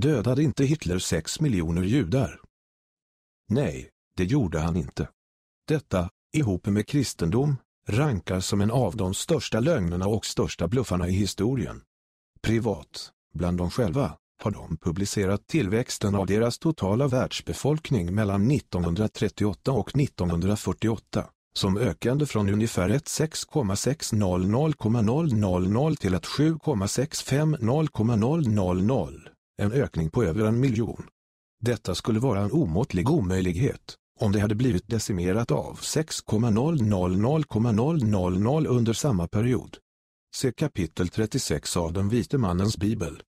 Dödade inte Hitler sex miljoner judar? Nej, det gjorde han inte. Detta, ihop med kristendom, rankar som en av de största lögnerna och största bluffarna i historien. Privat, bland dem själva, har de publicerat tillväxten av deras totala världsbefolkning mellan 1938 och 1948, som ökande från ungefär 16,600,000 till ett 7,650,000, en ökning på över en miljon. Detta skulle vara en omåttlig omöjlighet, om det hade blivit decimerat av 6,000,000 under samma period. Se kapitel 36 av den vite mannens bibel.